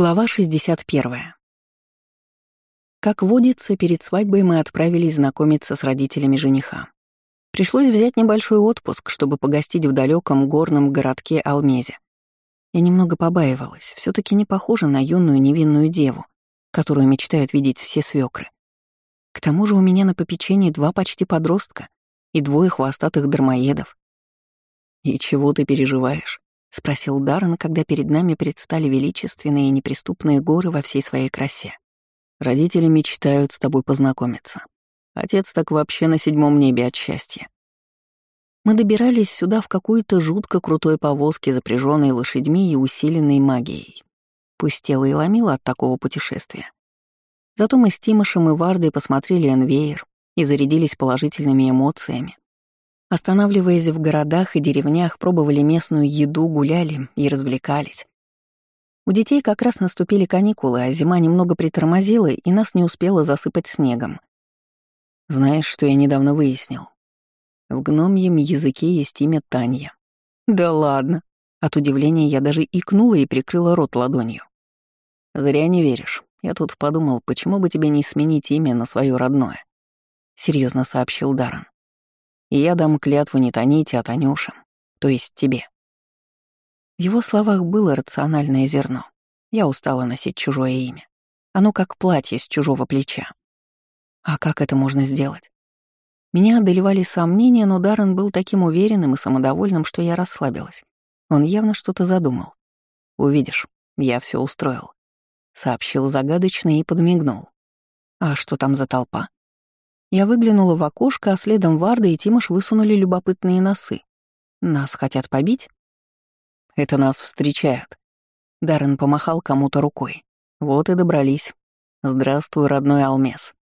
Глава 61. Как водится, перед свадьбой мы отправились знакомиться с родителями жениха. Пришлось взять небольшой отпуск, чтобы погостить в далеком горном городке Алмезе. Я немного побаивалась, все таки не похожа на юную невинную деву, которую мечтают видеть все свекры. К тому же у меня на попечении два почти подростка и двое хвостатых дармоедов. «И чего ты переживаешь?» — спросил Даррен, когда перед нами предстали величественные и неприступные горы во всей своей красе. «Родители мечтают с тобой познакомиться. Отец так вообще на седьмом небе от счастья». Мы добирались сюда в какой-то жутко крутой повозке, запряженной лошадьми и усиленной магией. Пустела и ломила от такого путешествия. Зато мы с Тимошем и Вардой посмотрели Энвейер и зарядились положительными эмоциями, Останавливаясь в городах и деревнях, пробовали местную еду, гуляли и развлекались. У детей как раз наступили каникулы, а зима немного притормозила и нас не успела засыпать снегом. Знаешь, что я недавно выяснил? В гномьем языке есть имя Танья. Да ладно. От удивления я даже икнула и прикрыла рот ладонью. Зря не веришь. Я тут подумал, почему бы тебе не сменить имя на свое родное? Серьезно сообщил Даррен и я дам клятву не Таните, а Танюше, то есть тебе». В его словах было рациональное зерно. Я устала носить чужое имя. Оно как платье с чужого плеча. А как это можно сделать? Меня одолевали сомнения, но Даррен был таким уверенным и самодовольным, что я расслабилась. Он явно что-то задумал. «Увидишь, я все устроил», — сообщил загадочно и подмигнул. «А что там за толпа?» Я выглянула в окошко, а следом Варда и Тимош высунули любопытные носы. Нас хотят побить? Это нас встречают. Даррен помахал кому-то рукой. Вот и добрались. Здравствуй, родной Алмес.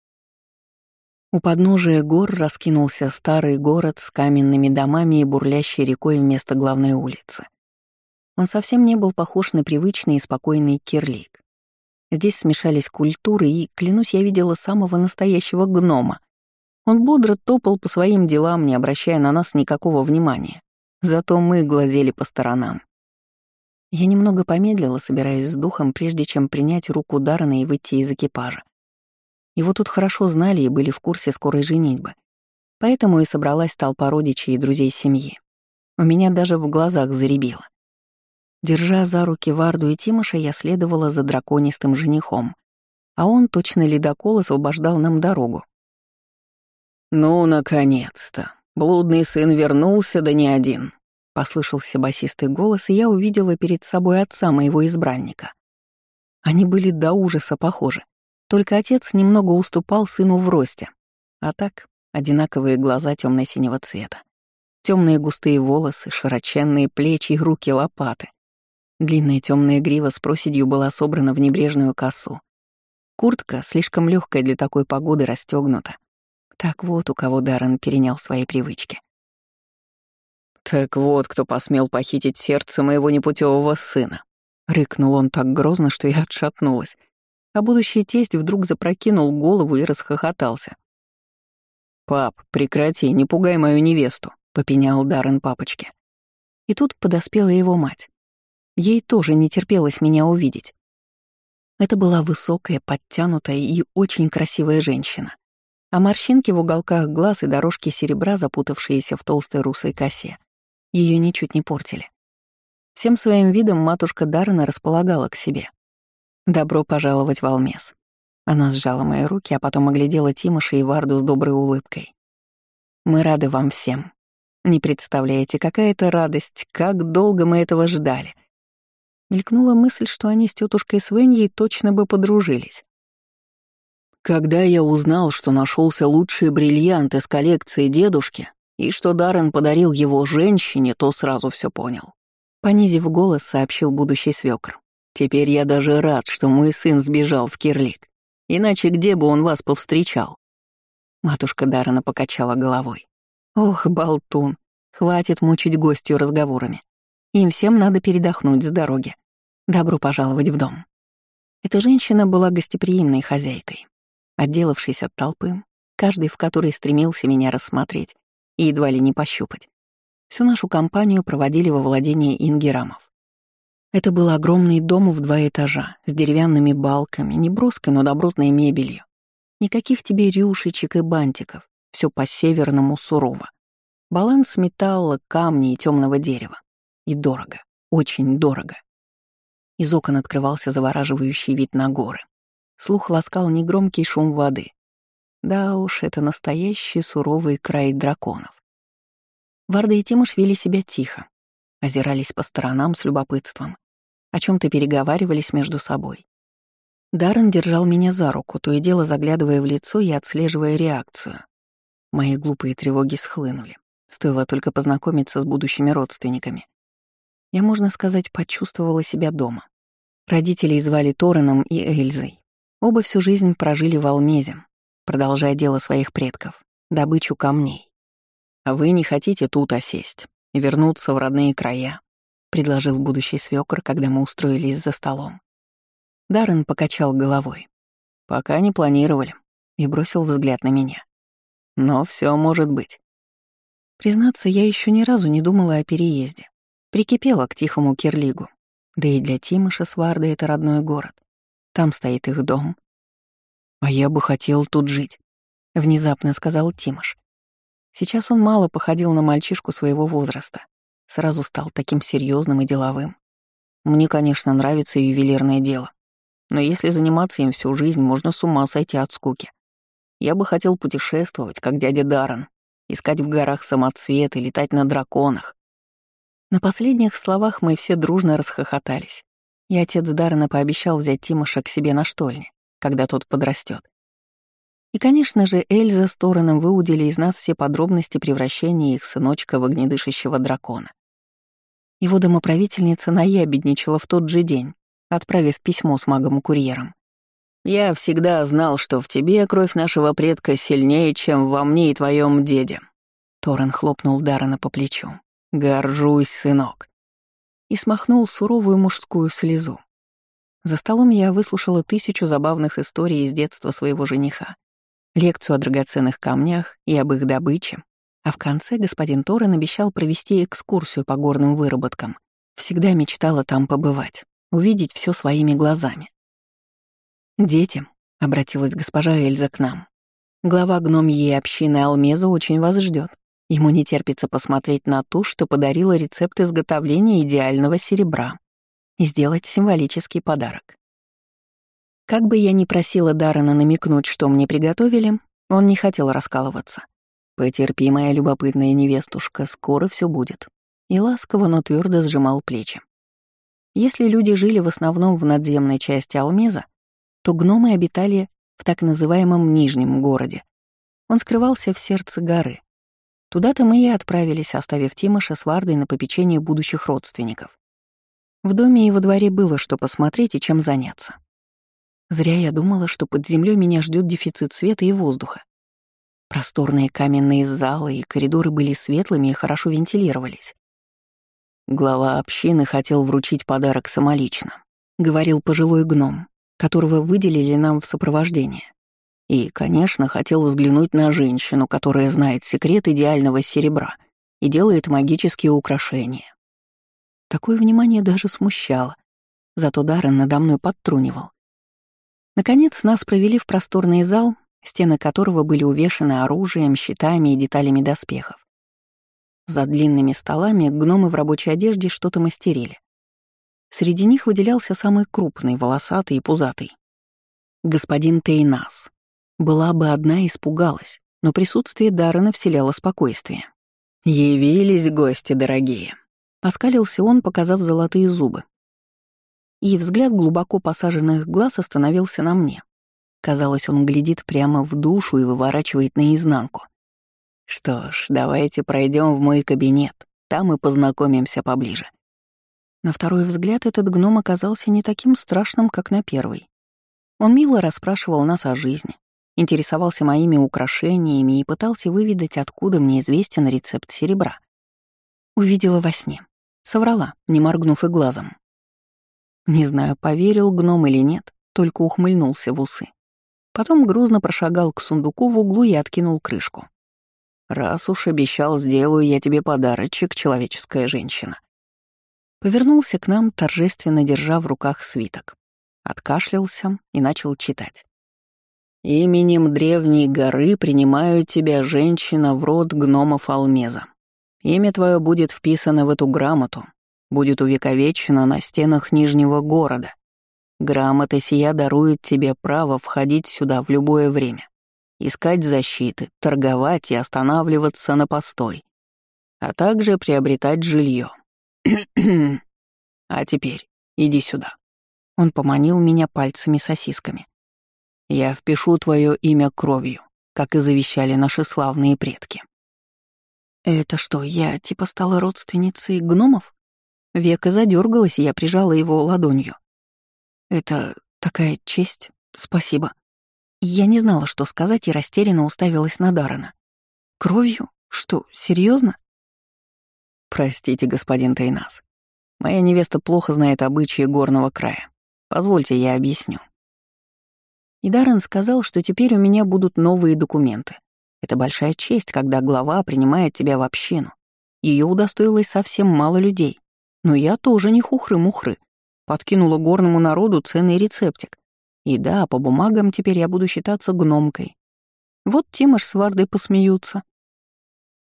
У подножия гор раскинулся старый город с каменными домами и бурлящей рекой вместо главной улицы. Он совсем не был похож на привычный и спокойный кирлик. Здесь смешались культуры, и, клянусь, я видела самого настоящего гнома, он бодро топал по своим делам, не обращая на нас никакого внимания. Зато мы глазели по сторонам. Я немного помедлила, собираясь с духом, прежде чем принять руку Даррена и выйти из экипажа. Его тут хорошо знали и были в курсе скорой женитьбы. Поэтому и собралась толпа родичей и друзей семьи. У меня даже в глазах заребило. Держа за руки Варду и Тимоша, я следовала за драконистым женихом, а он, точно ледокол, освобождал нам дорогу, «Ну, наконец-то! Блудный сын вернулся, да не один!» Послышался басистый голос, и я увидела перед собой отца моего избранника. Они были до ужаса похожи, только отец немного уступал сыну в росте. А так, одинаковые глаза темно синего цвета, темные густые волосы, широченные плечи и руки лопаты. Длинная темная грива с проседью была собрана в небрежную косу. Куртка, слишком легкая для такой погоды, расстегнута. Так вот, у кого Даррен перенял свои привычки. «Так вот, кто посмел похитить сердце моего непутевого сына», — рыкнул он так грозно, что я отшатнулась, а будущий тесть вдруг запрокинул голову и расхохотался. «Пап, прекрати, не пугай мою невесту», — попенял Даррен папочке. И тут подоспела его мать. Ей тоже не терпелось меня увидеть. Это была высокая, подтянутая и очень красивая женщина а морщинки в уголках глаз и дорожки серебра, запутавшиеся в толстой русой косе, ее ничуть не портили. Всем своим видом матушка Даррена располагала к себе. «Добро пожаловать в Алмес». Она сжала мои руки, а потом оглядела Тимоша и Варду с доброй улыбкой. «Мы рады вам всем. Не представляете, какая это радость, как долго мы этого ждали». Мелькнула мысль, что они с тетушкой Свеньей точно бы подружились. Когда я узнал, что нашелся лучший бриллиант из коллекции дедушки и что Даррен подарил его женщине, то сразу все понял. Понизив голос, сообщил будущий свекр. Теперь я даже рад, что мой сын сбежал в Кирлик. Иначе где бы он вас повстречал? Матушка Даррена покачала головой. Ох, болтун, хватит мучить гостью разговорами. Им всем надо передохнуть с дороги. Добро пожаловать в дом. Эта женщина была гостеприимной хозяйкой. Отделавшись от толпы, каждый в которой стремился меня рассмотреть и едва ли не пощупать, всю нашу компанию проводили во владение ингерамов. Это был огромный дом в два этажа, с деревянными балками, не броской, но добротной мебелью. Никаких тебе рюшечек и бантиков, все по-северному сурово. Баланс металла, камня и темного дерева. И дорого, очень дорого. Из окон открывался завораживающий вид на горы. Слух ласкал негромкий шум воды. Да уж, это настоящий суровый край драконов. Варда и Тимош вели себя тихо, озирались по сторонам с любопытством, о чем то переговаривались между собой. Даррен держал меня за руку, то и дело заглядывая в лицо и отслеживая реакцию. Мои глупые тревоги схлынули. Стоило только познакомиться с будущими родственниками. Я, можно сказать, почувствовала себя дома. Родителей звали Тореном и Эльзой. Оба всю жизнь прожили в Алмезе, продолжая дело своих предков — добычу камней. «А вы не хотите тут осесть и вернуться в родные края?» — предложил будущий свёкор, когда мы устроились за столом. Даррен покачал головой. «Пока не планировали», и бросил взгляд на меня. «Но все может быть». Признаться, я еще ни разу не думала о переезде. Прикипела к тихому Кирлигу. Да и для Тимыша Сварда это родной город. Там стоит их дом. А я бы хотел тут жить, внезапно сказал Тимош. Сейчас он мало походил на мальчишку своего возраста. Сразу стал таким серьезным и деловым. Мне, конечно, нравится ювелирное дело. Но если заниматься им всю жизнь, можно с ума сойти от скуки. Я бы хотел путешествовать, как дядя Даррен, искать в горах самоцветы, летать на драконах. На последних словах мы все дружно расхохотались и отец Даррена пообещал взять Тимоша к себе на штольне, когда тот подрастет. И, конечно же, Эльза с Тореном выудили из нас все подробности превращения их сыночка в огнедышащего дракона. Его домоправительница наябедничала в тот же день, отправив письмо с магом-курьером. «Я всегда знал, что в тебе кровь нашего предка сильнее, чем во мне и твоем деде». Торрен хлопнул Даррена по плечу. «Горжусь, сынок и смахнул суровую мужскую слезу. За столом я выслушала тысячу забавных историй из детства своего жениха, лекцию о драгоценных камнях и об их добыче, а в конце господин Торрен обещал провести экскурсию по горным выработкам. Всегда мечтала там побывать, увидеть все своими глазами. «Дети», — обратилась госпожа Эльза к нам, — «глава гномьей общины Алмеза очень вас ждет. Ему не терпится посмотреть на ту, что подарила рецепт изготовления идеального серебра и сделать символический подарок. Как бы я ни просила Даррена намекнуть, что мне приготовили, он не хотел раскалываться. «Потерпи, моя любопытная невестушка, скоро все будет». И ласково, но твердо сжимал плечи. Если люди жили в основном в надземной части Алмеза, то гномы обитали в так называемом Нижнем городе. Он скрывался в сердце горы, Туда-то мы и отправились, оставив Тимоша с Вардой на попечение будущих родственников. В доме и во дворе было что посмотреть и чем заняться. Зря я думала, что под землей меня ждет дефицит света и воздуха. Просторные каменные залы и коридоры были светлыми и хорошо вентилировались. Глава общины хотел вручить подарок самолично, говорил пожилой гном, которого выделили нам в сопровождение. И, конечно, хотел взглянуть на женщину, которая знает секрет идеального серебра и делает магические украшения. Такое внимание даже смущало, зато Даррен надо мной подтрунивал. Наконец нас провели в просторный зал, стены которого были увешаны оружием, щитами и деталями доспехов. За длинными столами гномы в рабочей одежде что-то мастерили. Среди них выделялся самый крупный, волосатый и пузатый. Господин Тейнас, была бы одна, испугалась, но присутствие Даррена вселяло спокойствие. «Явились гости дорогие», — оскалился он, показав золотые зубы. И взгляд глубоко посаженных глаз остановился на мне. Казалось, он глядит прямо в душу и выворачивает наизнанку. «Что ж, давайте пройдем в мой кабинет, там и познакомимся поближе». На второй взгляд этот гном оказался не таким страшным, как на первый. Он мило расспрашивал нас о жизни, интересовался моими украшениями и пытался выведать, откуда мне известен рецепт серебра. Увидела во сне. Соврала, не моргнув и глазом. Не знаю, поверил гном или нет, только ухмыльнулся в усы. Потом грузно прошагал к сундуку в углу и откинул крышку. «Раз уж обещал, сделаю я тебе подарочек, человеческая женщина». Повернулся к нам, торжественно держа в руках свиток. Откашлялся и начал читать. «Именем древней горы принимаю тебя, женщина, в род гномов Алмеза. Имя твое будет вписано в эту грамоту, будет увековечено на стенах Нижнего города. Грамота сия дарует тебе право входить сюда в любое время, искать защиты, торговать и останавливаться на постой, а также приобретать жилье. а теперь иди сюда. Он поманил меня пальцами-сосисками. Я впишу твое имя кровью, как и завещали наши славные предки. Это что, я типа стала родственницей гномов? Века задергалась, и я прижала его ладонью. Это такая честь, спасибо. Я не знала, что сказать, и растерянно уставилась на Дарана. Кровью? Что, серьезно? Простите, господин Тайнас. Моя невеста плохо знает обычаи горного края. Позвольте, я объясню. И Даррен сказал, что теперь у меня будут новые документы. Это большая честь, когда глава принимает тебя в общину. Ее удостоилось совсем мало людей. Но я тоже не хухры-мухры. Подкинула горному народу ценный рецептик. И да, по бумагам теперь я буду считаться гномкой. Вот Тимош с Вардой посмеются.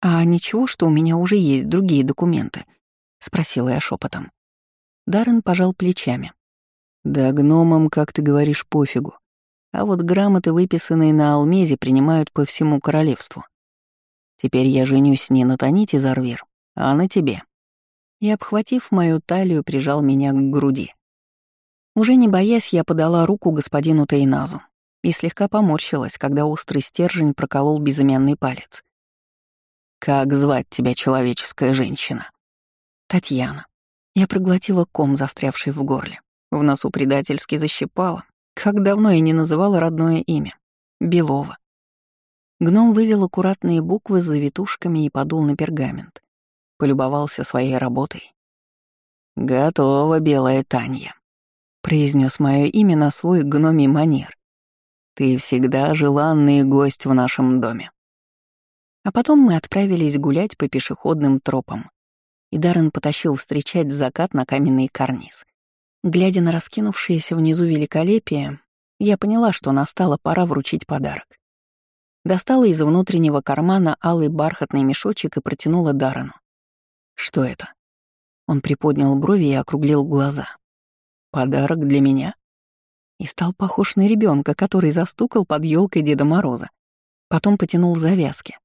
«А ничего, что у меня уже есть другие документы?» — спросила я шепотом. Даррен пожал плечами. «Да гномам, как ты говоришь, пофигу. А вот грамоты, выписанные на Алмезе, принимают по всему королевству. Теперь я женюсь не на Таните Зарвир, а на тебе». И, обхватив мою талию, прижал меня к груди. Уже не боясь, я подала руку господину Тейназу и слегка поморщилась, когда острый стержень проколол безымянный палец. «Как звать тебя, человеческая женщина?» «Татьяна». Я проглотила ком, застрявший в горле. В носу предательски защипала. Как давно я не называла родное имя. Белова. Гном вывел аккуратные буквы с завитушками и подул на пергамент. Полюбовался своей работой. «Готово, белая Танья», — произнес мое имя на свой гномий манер. «Ты всегда желанный гость в нашем доме». А потом мы отправились гулять по пешеходным тропам, и Даррен потащил встречать закат на каменный карниз. Глядя на раскинувшееся внизу великолепие, я поняла, что настала пора вручить подарок. Достала из внутреннего кармана алый бархатный мешочек и протянула Даррену. «Что это?» Он приподнял брови и округлил глаза. «Подарок для меня?» И стал похож на ребенка, который застукал под елкой Деда Мороза. Потом потянул завязки.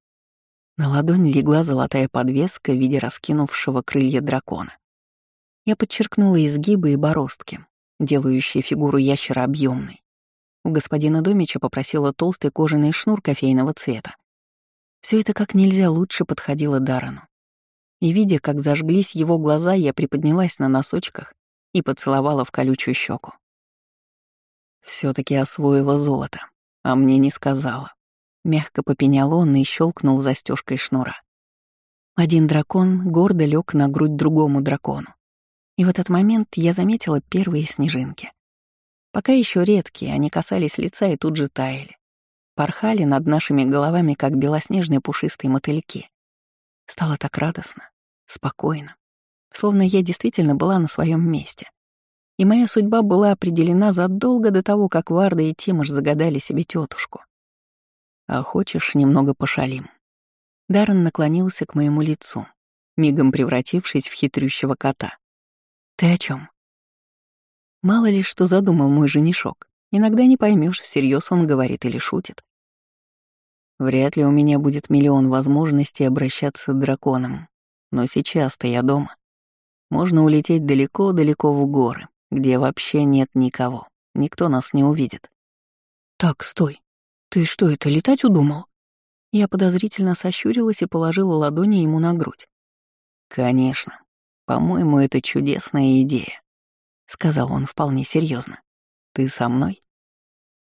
На ладонь легла золотая подвеска в виде раскинувшего крылья дракона. Я подчеркнула изгибы и бороздки, делающие фигуру ящера объемной. У господина Домича попросила толстый кожаный шнур кофейного цвета. Все это как нельзя лучше подходило Дарану. И, видя, как зажглись его глаза, я приподнялась на носочках и поцеловала в колючую щеку. все таки освоила золото, а мне не сказала. Мягко попенял он и щелкнул застежкой шнура. Один дракон гордо лег на грудь другому дракону. И в этот момент я заметила первые снежинки. Пока еще редкие, они касались лица и тут же таяли. Порхали над нашими головами, как белоснежные пушистые мотыльки. Стало так радостно, спокойно, словно я действительно была на своем месте. И моя судьба была определена задолго до того, как Варда и Тимош загадали себе тетушку. А хочешь, немного пошалим?» Даррен наклонился к моему лицу, мигом превратившись в хитрющего кота. «Ты о чем? Мало ли что задумал мой женишок. Иногда не поймешь, всерьез он говорит или шутит. Вряд ли у меня будет миллион возможностей обращаться с драконом, но сейчас-то я дома. Можно улететь далеко-далеко в горы, где вообще нет никого, никто нас не увидит. Так, стой. «Ты что это, летать удумал?» Я подозрительно сощурилась и положила ладони ему на грудь. «Конечно. По-моему, это чудесная идея», — сказал он вполне серьезно. «Ты со мной?»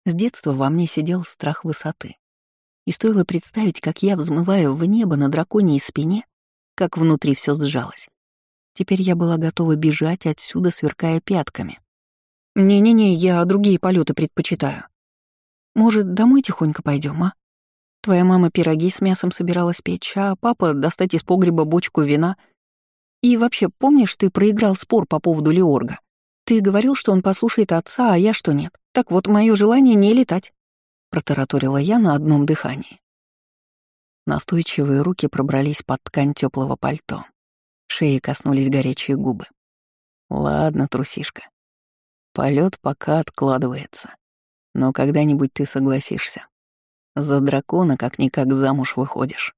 С детства во мне сидел страх высоты. И стоило представить, как я взмываю в небо на драконьей спине, как внутри все сжалось. Теперь я была готова бежать отсюда, сверкая пятками. «Не-не-не, я другие полеты предпочитаю», может, домой тихонько пойдем, а? Твоя мама пироги с мясом собиралась печь, а папа достать из погреба бочку вина. И вообще, помнишь, ты проиграл спор по поводу Леорга? Ты говорил, что он послушает отца, а я что нет. Так вот, мое желание не летать», — протараторила я на одном дыхании. Настойчивые руки пробрались под ткань теплого пальто. Шеи коснулись горячие губы. «Ладно, трусишка. Полет пока откладывается. Но когда-нибудь ты согласишься. За дракона как-никак замуж выходишь.